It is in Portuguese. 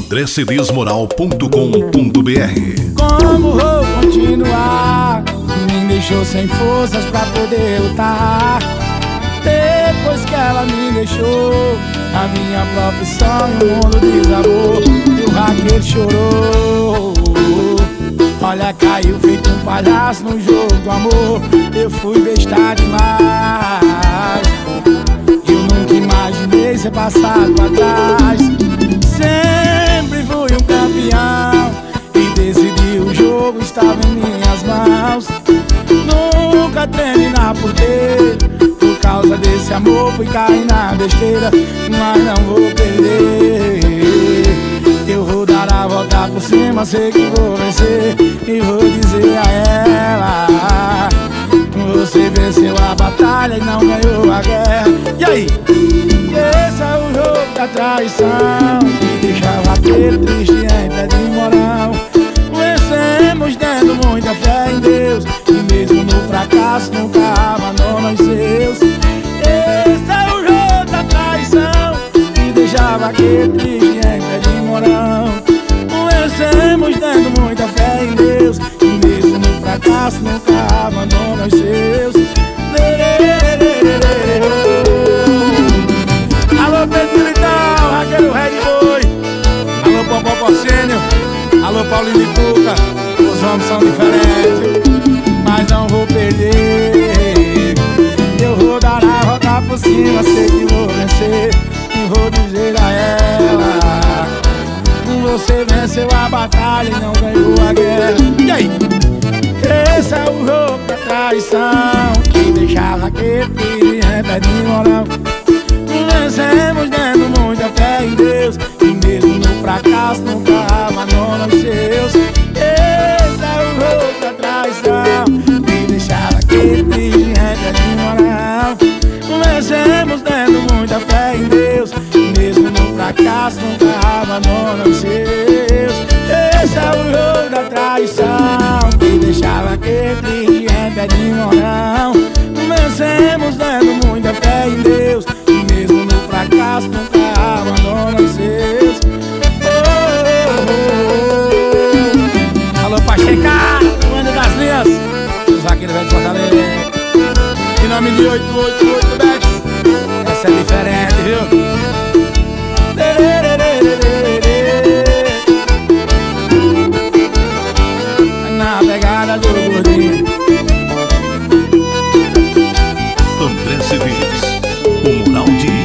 andrecedesmoral.com.br Como vou continuar? Me deixou sem forças pra poder lutar. Depois que ela me deixou, a minha profissão e o mundo desabou. E o hacker chorou. Olha, caiu feito um palhaço no jogo do amor. Eu fui besta demais. Eu nunca imaginei ser passado pra trás. E decidir o jogo estava em minhas mãos. Nunca treinei na porteira. Por causa desse amor, fui cair na besteira. Mas não vou perder. Eu vou dar a volta por cima, sei que vou vencer. E vou dizer a ela: Você venceu a batalha e não ganhou a guerra. E aí? Esse é o jogo da traição Que deixava aquele triste em pé de morão Vencemos tendo muita fé em Deus E mesmo no fracasso nunca abandona os seus. Esse é o jogo da traição Que deixava aquele triste em pé de morão Vencemos tendo batalha e não ganhou a guerra. E aí? Esse é o jogo da traição Que deixava aquele pé de moral Vencemos tendo muita fé em Deus E mesmo no fracasso nunca abandona os seus. Esse é o jogo da traição Que deixava em pé de moral Vencemos tendo muita fé em Deus E mesmo no fracasso nunca abandona os seus moral. Vencemos dando dado muita fé em Deus. E mesmo no fracasso nunca abandona seus. Oh. Alô Pacheca, Mano das Linhas. Zaqueiro Velho de Fortaleza. Em nome de 888 Essa é diferente, viu? Na pegada do gordinho. O Mural de